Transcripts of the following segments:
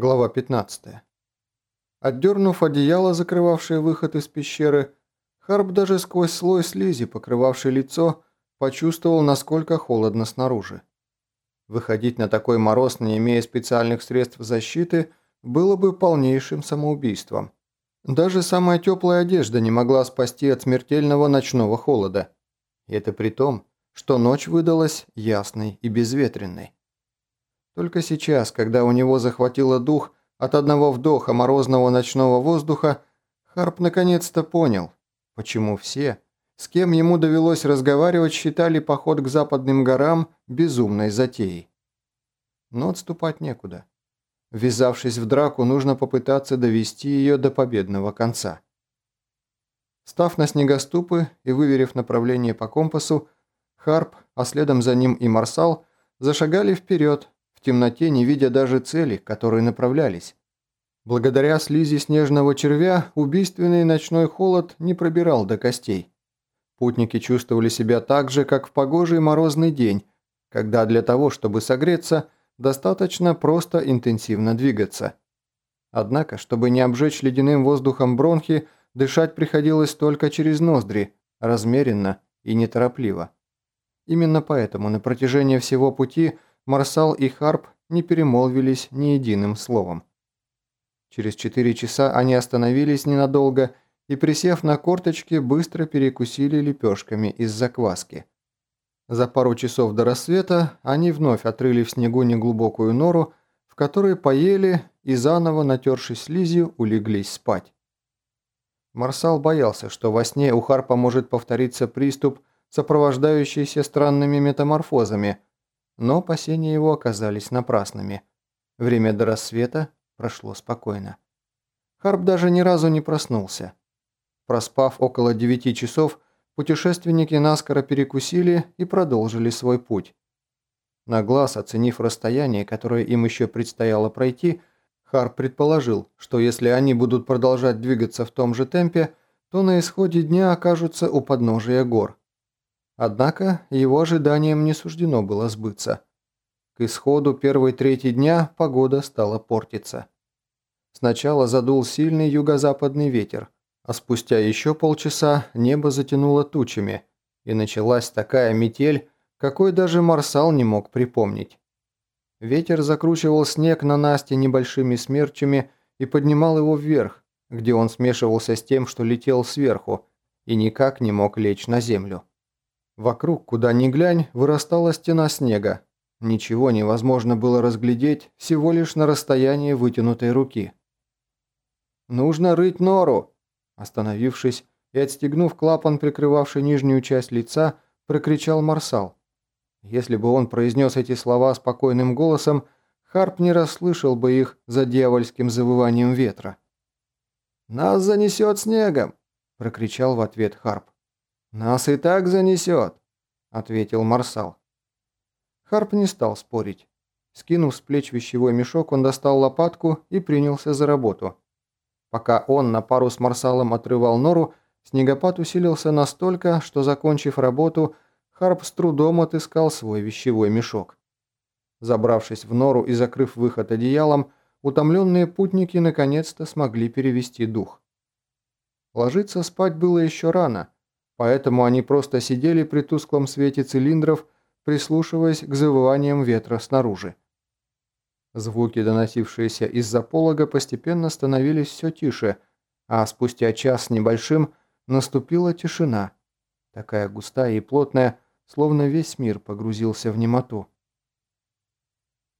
Глава 15. Отдернув одеяло, закрывавшее выход из пещеры, Харп даже сквозь слой слизи, покрывавший лицо, почувствовал, насколько холодно снаружи. Выходить на такой мороз, не имея специальных средств защиты, было бы полнейшим самоубийством. Даже самая теплая одежда не могла спасти от смертельного ночного холода. И это при том, что ночь выдалась ясной и безветренной. Только сейчас, когда у него захватило дух от одного вдоха морозного ночного воздуха, Харп наконец-то понял, почему все, с кем ему довелось разговаривать, считали поход к западным горам безумной затеей. Но отступать некуда. Ввязавшись в драку, нужно попытаться довести ее до победного конца. Став на снегоступы и выверив направление по компасу, Харп, а следом за ним и Марсал, зашагали вперед, темноте не видя даже цели, к которой направлялись. Благодаря слизи снежного червя убийственный ночной холод не пробирал до костей. Путники чувствовали себя так же, как в погожий морозный день, когда для того, чтобы согреться, достаточно просто интенсивно двигаться. Однако, чтобы не обжечь ледяным воздухом бронхи, дышать приходилось только через ноздри, размеренно и неторопливо. Именно поэтому на протяжении всего пути – Марсал и Харп не перемолвились ни единым словом. Через четыре часа они остановились ненадолго и, присев на корточки, быстро перекусили лепешками из закваски. За пару часов до рассвета они вновь отрыли в снегу неглубокую нору, в которой поели и заново, натершись слизью, улеглись спать. Марсал боялся, что во сне у Харпа может повториться приступ, сопровождающийся странными метаморфозами – но опасения его оказались напрасными. Время до рассвета прошло спокойно. Харп даже ни разу не проснулся. Проспав около девяти часов, путешественники наскоро перекусили и продолжили свой путь. На глаз, оценив расстояние, которое им еще предстояло пройти, Харп предположил, что если они будут продолжать двигаться в том же темпе, то на исходе дня окажутся у подножия гор. Однако его ожиданиям не суждено было сбыться. К исходу первой трети дня погода стала портиться. Сначала задул сильный юго-западный ветер, а спустя еще полчаса небо затянуло тучами, и началась такая метель, какой даже Марсал не мог припомнить. Ветер закручивал снег на Насте небольшими смерчами и поднимал его вверх, где он смешивался с тем, что летел сверху, и никак не мог лечь на землю. Вокруг, куда ни глянь, вырастала стена снега. Ничего невозможно было разглядеть всего лишь на расстоянии вытянутой руки. «Нужно рыть нору!» Остановившись и отстегнув клапан, прикрывавший нижнюю часть лица, прокричал Марсал. Если бы он произнес эти слова спокойным голосом, Харп не расслышал бы их за дьявольским завыванием ветра. «Нас занесет снегом!» – прокричал в ответ Харп. «Нас и так занесет», — ответил Марсал. Харп не стал спорить. Скинув с плеч вещевой мешок, он достал лопатку и принялся за работу. Пока он на пару с Марсалом отрывал нору, снегопад усилился настолько, что, закончив работу, Харп с трудом отыскал свой вещевой мешок. Забравшись в нору и закрыв выход одеялом, утомленные путники наконец-то смогли перевести дух. Ложиться спать было еще рано — Поэтому они просто сидели при тусклом свете цилиндров, прислушиваясь к завываниям ветра снаружи. Звуки, доносившиеся из-за полога, постепенно становились все тише, а спустя час с небольшим наступила тишина, такая густая и плотная, словно весь мир погрузился в немоту.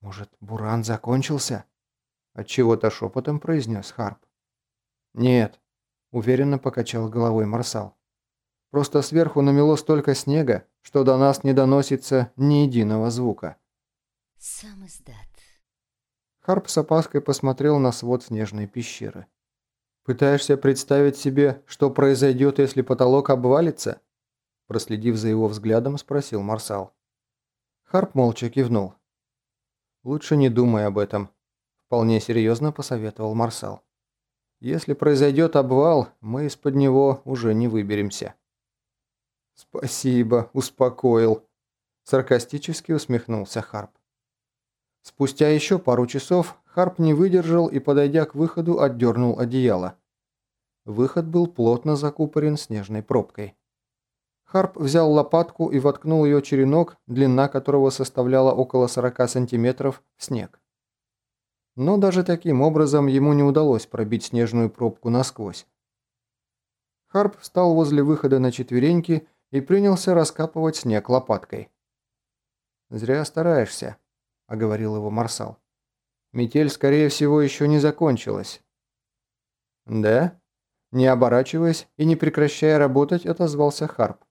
«Может, буран закончился?» – отчего-то шепотом произнес Харп. «Нет», – уверенно покачал головой Марсал. Просто сверху намело столько снега, что до нас не доносится ни единого звука. Сам издат. Харп с опаской посмотрел на свод снежной пещеры. «Пытаешься представить себе, что произойдет, если потолок обвалится?» Проследив за его взглядом, спросил Марсал. Харп молча кивнул. «Лучше не думай об этом», – вполне серьезно посоветовал Марсал. «Если произойдет обвал, мы из-под него уже не выберемся». «Спасибо, успокоил», – саркастически усмехнулся Харп. Спустя еще пару часов Харп не выдержал и, подойдя к выходу, отдернул одеяло. Выход был плотно закупорен снежной пробкой. Харп взял лопатку и воткнул ее черенок, длина которого составляла около 40 сантиметров, в снег. Но даже таким образом ему не удалось пробить снежную пробку насквозь. Харп встал возле выхода на четвереньки и принялся раскапывать снег лопаткой. «Зря стараешься», — оговорил его Марсал. «Метель, скорее всего, еще не закончилась». «Да?» Не оборачиваясь и не прекращая работать, отозвался Харп.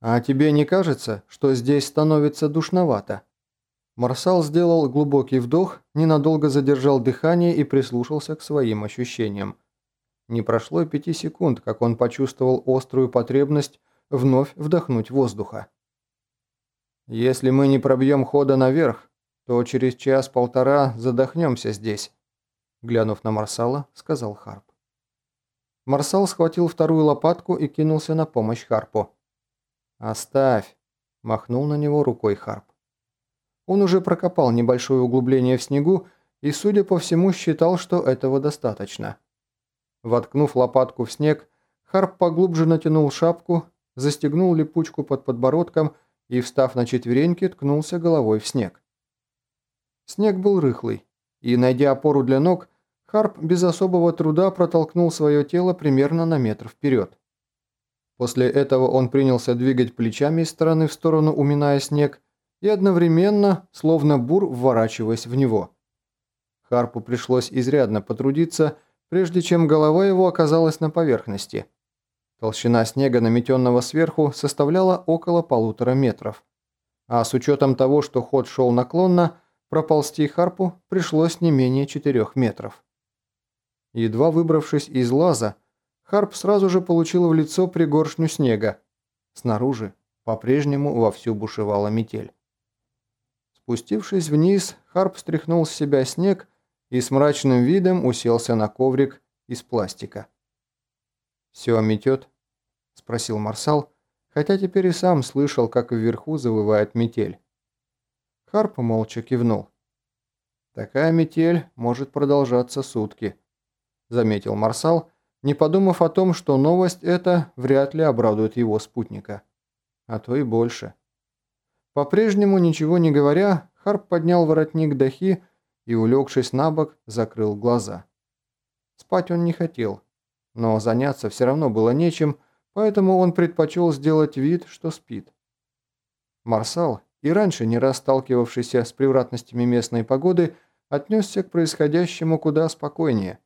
«А тебе не кажется, что здесь становится душновато?» Марсал сделал глубокий вдох, ненадолго задержал дыхание и прислушался к своим ощущениям. Не прошло пяти секунд, как он почувствовал острую потребность вновь вдохнуть воздуха. «Если мы не пробьем хода наверх, то через час-полтора задохнемся здесь», глянув на Марсала, сказал Харп. Марсал схватил вторую лопатку и кинулся на помощь Харпу. «Оставь!» – махнул на него рукой Харп. Он уже прокопал небольшое углубление в снегу и, судя по всему, считал, что этого достаточно. Воткнув лопатку в снег, Харп поглубже натянул шапку, застегнул липучку под подбородком и, встав на четвереньки, ткнулся головой в снег. Снег был рыхлый, и, найдя опору для ног, Харп без особого труда протолкнул свое тело примерно на метр вперед. После этого он принялся двигать плечами из стороны в сторону, уминая снег, и одновременно, словно бур, вворачиваясь в него. Харпу пришлось изрядно потрудиться, прежде чем голова его оказалась на поверхности. Толщина снега, наметенного сверху, составляла около полутора метров. А с учетом того, что ход шел наклонно, проползти Харпу пришлось не менее четырех метров. Едва выбравшись из лаза, Харп сразу же получил в лицо пригоршню снега. Снаружи по-прежнему вовсю бушевала метель. Спустившись вниз, Харп стряхнул с себя снег и с мрачным видом уселся на коврик из пластика. «Все метет?» – спросил Марсал, хотя теперь и сам слышал, как вверху завывает метель. Харп молча кивнул. «Такая метель может продолжаться сутки», – заметил Марсал, не подумав о том, что новость эта вряд ли обрадует его спутника. А то и больше. По-прежнему, ничего не говоря, Харп поднял воротник дахи и, улегшись на бок, закрыл глаза. Спать он не хотел, но заняться все равно было нечем, поэтому он предпочел сделать вид, что спит. Марсал, и раньше не раз сталкивавшийся с превратностями местной погоды, отнесся к происходящему куда спокойнее.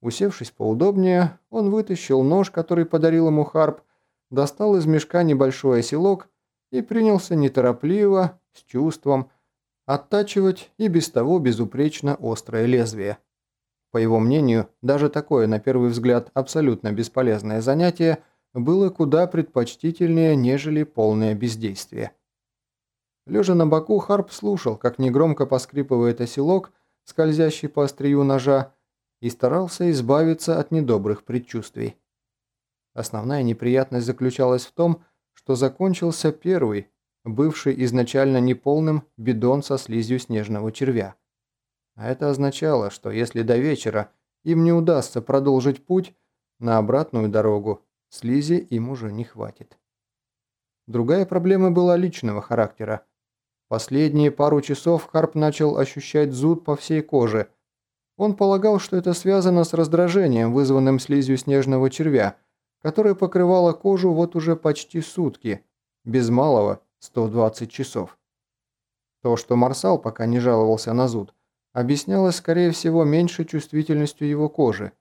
Усевшись поудобнее, он вытащил нож, который подарил ему Харп, достал из мешка небольшой оселок и принялся неторопливо, с чувством, оттачивать и без того безупречно острое лезвие. По его мнению, даже такое, на первый взгляд, абсолютно бесполезное занятие было куда предпочтительнее, нежели полное бездействие. Лежа на боку, Харп слушал, как негромко поскрипывает оселок, скользящий по острию ножа, и старался избавиться от недобрых предчувствий. Основная неприятность заключалась в том, что закончился первый, бывший изначально неполным бидон со слизью снежного червя. А это означало, что если до вечера им не удастся продолжить путь, на обратную дорогу слизи им уже не хватит. Другая проблема была личного характера. Последние пару часов Харп начал ощущать зуд по всей коже. Он полагал, что это связано с раздражением, вызванным слизью снежного червя, которая покрывала кожу вот уже почти сутки, без малого 120 часов. То, что Марсал пока не жаловался на зуд, объяснялось, скорее всего, меньшей чувствительностью его кожи.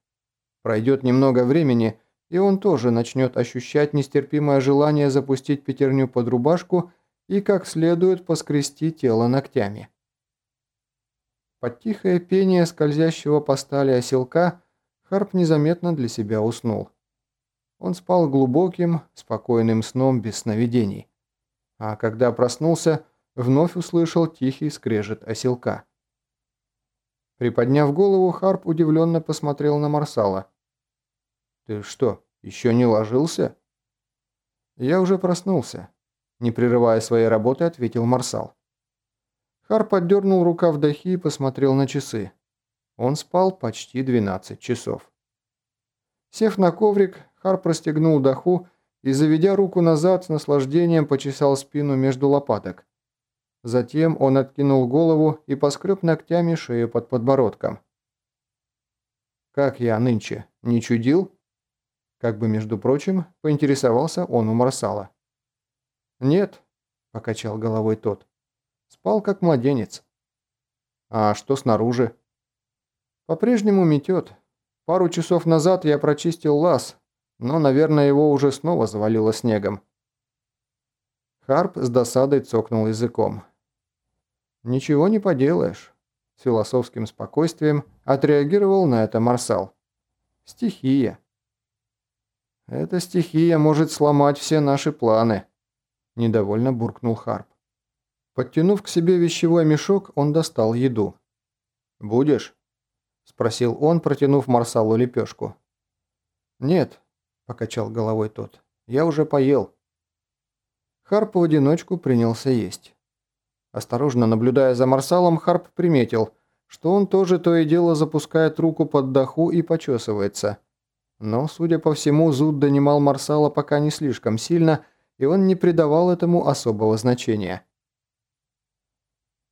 Пройдет немного времени, и он тоже начнет ощущать нестерпимое желание запустить пятерню под рубашку и как следует поскрести тело ногтями. Под тихое пение скользящего по стали оселка Харп незаметно для себя уснул. Он спал глубоким, спокойным сном без сновидений. А когда проснулся, вновь услышал тихий скрежет оселка. Приподняв голову, Харп удивленно посмотрел на Марсала. «Ты что, еще не ложился?» «Я уже проснулся», – не прерывая своей работы, ответил Марсал. Харп отдернул рукав дахи и посмотрел на часы. Он спал почти 12 часов. Сев на коврик, Харп расстегнул даху и, заведя руку назад, с наслаждением почесал спину между лопаток. Затем он откинул голову и поскреб ногтями шею под подбородком. «Как я нынче? Не чудил?» Как бы, между прочим, поинтересовался он у Марсала. «Нет», – покачал головой тот. «Спал как младенец». «А что снаружи?» «По-прежнему метет. Пару часов назад я прочистил лаз, но, наверное, его уже снова завалило снегом». Харп с досадой цокнул языком. «Ничего не поделаешь», – с философским спокойствием отреагировал на это Марсал. «Стихия». «Эта стихия может сломать все наши планы», – недовольно буркнул Харп. Подтянув к себе вещевой мешок, он достал еду. «Будешь?» – спросил он, протянув Марсалу лепешку. «Нет», – покачал головой тот, – «я уже поел». Харп в одиночку принялся есть. Осторожно наблюдая за Марсалом, Харп приметил, что он тоже то и дело запускает руку под даху и почесывается – но, судя по всему, зуд донимал Марсала пока не слишком сильно, и он не придавал этому особого значения.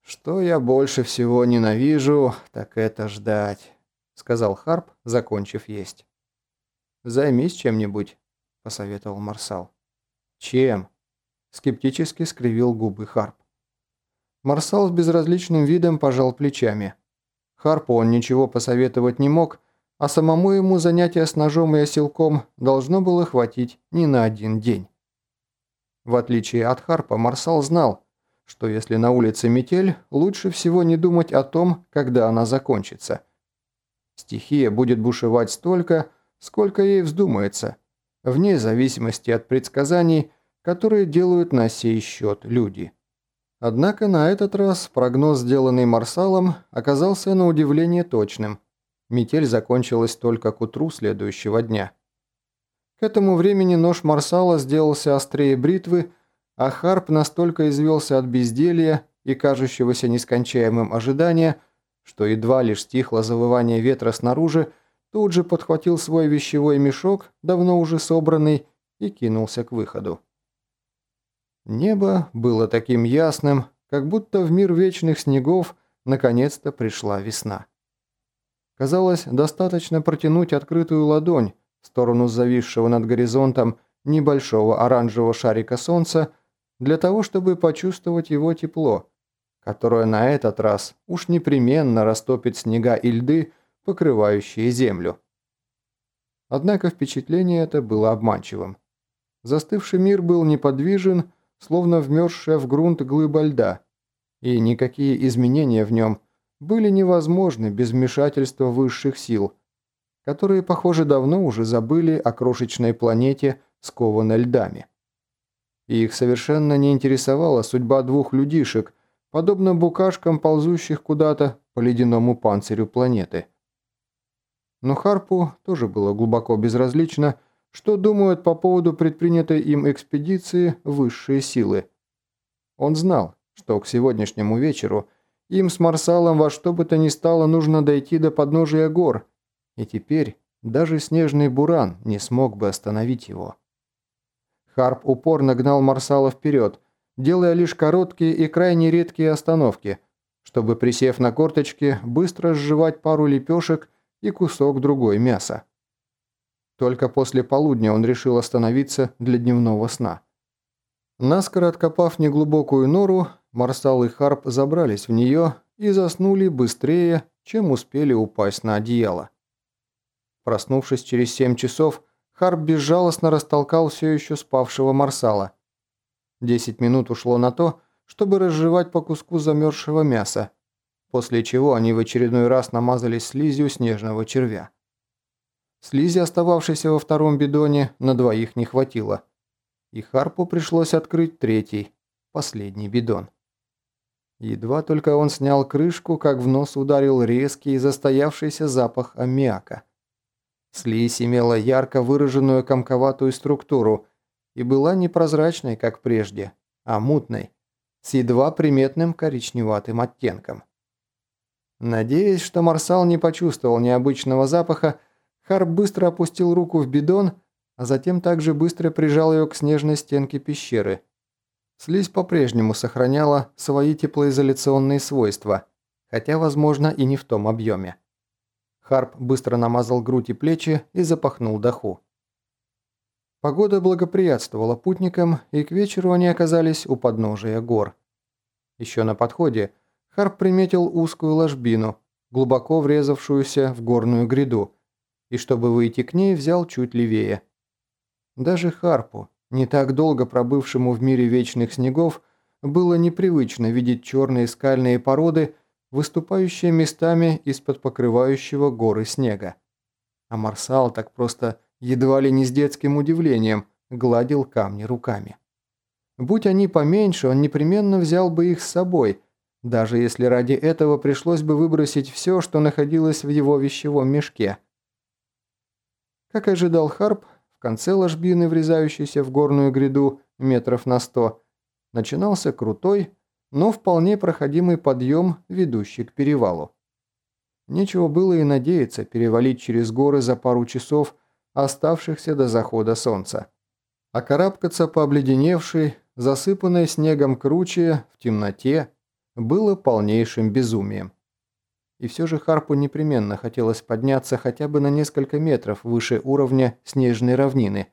«Что я больше всего ненавижу, так это ждать», — сказал Харп, закончив есть. «Займись чем-нибудь», — посоветовал Марсал. «Чем?» — скептически скривил губы Харп. Марсал с безразличным видом пожал плечами. Харпу он ничего посоветовать не мог, а самому ему занятия с ножом и оселком должно было хватить не на один день. В отличие от Харпа, Марсал знал, что если на улице метель, лучше всего не думать о том, когда она закончится. Стихия будет бушевать столько, сколько ей вздумается, вне зависимости от предсказаний, которые делают на сей счет люди. Однако на этот раз прогноз, сделанный Марсалом, оказался на удивление точным – Метель закончилась только к утру следующего дня. К этому времени нож Марсала сделался острее бритвы, а Харп настолько извелся от безделья и кажущегося нескончаемым ожидания, что едва лишь стихло завывание ветра снаружи, тут же подхватил свой вещевой мешок, давно уже собранный, и кинулся к выходу. Небо было таким ясным, как будто в мир вечных снегов наконец-то пришла весна. Казалось, достаточно протянуть открытую ладонь в сторону зависшего над горизонтом небольшого оранжевого шарика солнца для того, чтобы почувствовать его тепло, которое на этот раз уж непременно растопит снега и льды, покрывающие землю. Однако впечатление это было обманчивым. Застывший мир был неподвижен, словно вмерзшая в грунт глыба льда, и никакие изменения в нем были невозможны без вмешательства высших сил, которые, похоже, давно уже забыли о крошечной планете, скованной льдами. И их совершенно не интересовала судьба двух людишек, подобно букашкам, ползущих куда-то по ледяному панцирю планеты. Но Харпу тоже было глубоко безразлично, что думают по поводу предпринятой им экспедиции высшие силы. Он знал, что к сегодняшнему вечеру – им с Марсалом во что бы то ни стало нужно дойти до подножия гор, и теперь даже снежный буран не смог бы остановить его. Харп упорно гнал Марсала вперед, делая лишь короткие и крайне редкие остановки, чтобы, присев на корточки, быстро сживать пару лепешек и кусок другой мяса. Только после полудня он решил остановиться для дневного сна. Наскоро откопав неглубокую нору, Марсал и Харп забрались в нее и заснули быстрее, чем успели упасть на одеяло. Проснувшись через семь часов, Харп безжалостно растолкал все еще спавшего Марсала. Десять минут ушло на то, чтобы разжевать по куску замерзшего мяса, после чего они в очередной раз намазались слизью снежного червя. Слизи, остававшейся во втором бидоне, на двоих не хватило, и Харпу пришлось открыть третий, последний бидон. Едва только он снял крышку, как в нос ударил резкий и застоявшийся запах аммиака. Слизь имела ярко выраженную комковатую структуру и была не прозрачной, как прежде, а мутной, с едва приметным коричневатым оттенком. Надеясь, что Марсал не почувствовал необычного запаха, Харп быстро опустил руку в бидон, а затем также быстро прижал ее к снежной стенке пещеры. Слизь по-прежнему сохраняла свои теплоизоляционные свойства, хотя, возможно, и не в том объеме. Харп быстро намазал грудь и плечи и запахнул доху. Погода благоприятствовала путникам, и к вечеру они оказались у подножия гор. Еще на подходе Харп приметил узкую ложбину, глубоко врезавшуюся в горную гряду, и чтобы выйти к ней, взял чуть левее. Даже Харпу, не так долго пробывшему в мире вечных снегов, было непривычно видеть черные скальные породы, выступающие местами из-под покрывающего горы снега. А Марсал так просто, едва ли не с детским удивлением, гладил камни руками. Будь они поменьше, он непременно взял бы их с собой, даже если ради этого пришлось бы выбросить все, что находилось в его вещевом мешке – как ожидал Харп, в конце ложбины, врезающейся в горную гряду метров на сто, начинался крутой, но вполне проходимый подъем, ведущий к перевалу. Нечего было и надеяться перевалить через горы за пару часов, оставшихся до захода солнца. А карабкаться по обледеневшей, засыпанной снегом круче, в темноте, было полнейшим безумием. И все же Харпу непременно хотелось подняться хотя бы на несколько метров выше уровня снежной равнины.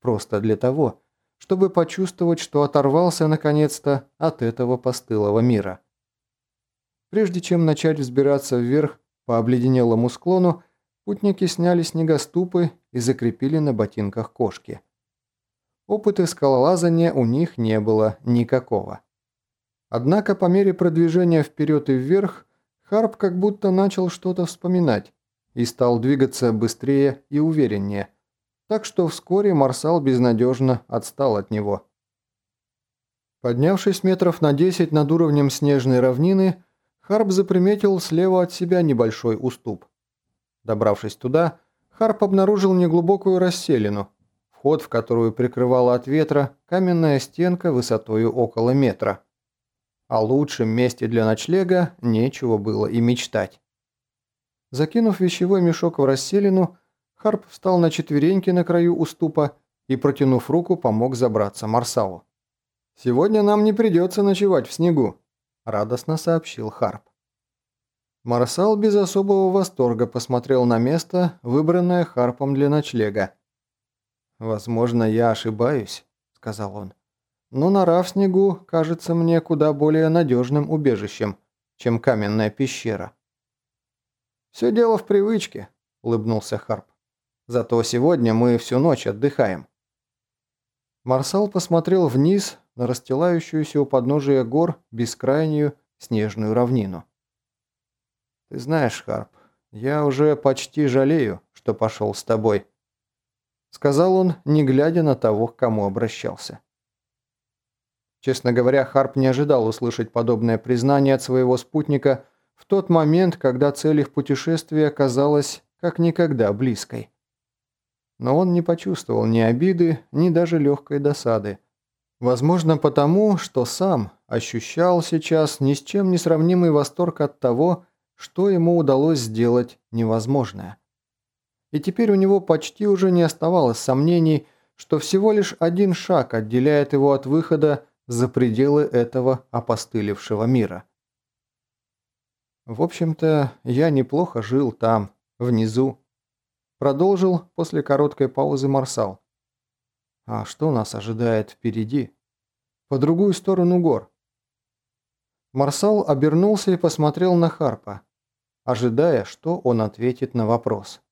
Просто для того, чтобы почувствовать, что оторвался наконец-то от этого постылого мира. Прежде чем начать взбираться вверх по обледенелому склону, путники сняли снегоступы и закрепили на ботинках кошки. Опыта скалолазания у них не было никакого. Однако по мере продвижения вперед и вверх Харп как будто начал что-то вспоминать и стал двигаться быстрее и увереннее, так что вскоре Марсал безнадежно отстал от него. Поднявшись метров на 10 над уровнем снежной равнины, Харп заприметил слева от себя небольшой уступ. Добравшись туда, Харп обнаружил неглубокую расселину, вход в которую прикрывала от ветра каменная стенка высотою около метра. О лучшем месте для ночлега нечего было и мечтать. Закинув вещевой мешок в расселину, Харп встал на четвереньки на краю уступа и, протянув руку, помог забраться Марсалу. «Сегодня нам не придется ночевать в снегу», – радостно сообщил Харп. Марсал без особого восторга посмотрел на место, выбранное Харпом для ночлега. «Возможно, я ошибаюсь», – сказал он но нора в снегу кажется мне куда более надежным убежищем, чем каменная пещера. «Все дело в привычке», – улыбнулся Харп. «Зато сегодня мы всю ночь отдыхаем». Марсал посмотрел вниз на расстилающуюся у подножия гор бескрайнюю снежную равнину. «Ты знаешь, Харп, я уже почти жалею, что пошел с тобой», – сказал он, не глядя на того, к кому обращался. Честно говоря, Харп не ожидал услышать подобное признание от своего спутника в тот момент, когда цель их путешествия оказалась как никогда близкой. Но он не почувствовал ни обиды, ни даже легкой досады. Возможно, потому, что сам ощущал сейчас ни с чем не сравнимый восторг от того, что ему удалось сделать невозможное. И теперь у него почти уже не оставалось сомнений, что всего лишь один шаг отделяет его от выхода за пределы этого опостылевшего мира. В общем-то, я неплохо жил там, внизу. Продолжил после короткой паузы Марсал. А что нас ожидает впереди? По другую сторону гор. Марсал обернулся и посмотрел на Харпа, ожидая, что он ответит на вопрос.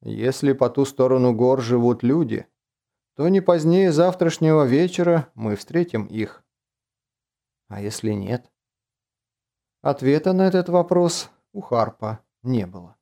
Если по ту сторону гор живут люди, то не позднее завтрашнего вечера мы встретим их. А если нет? Ответа на этот вопрос у Харпа не было.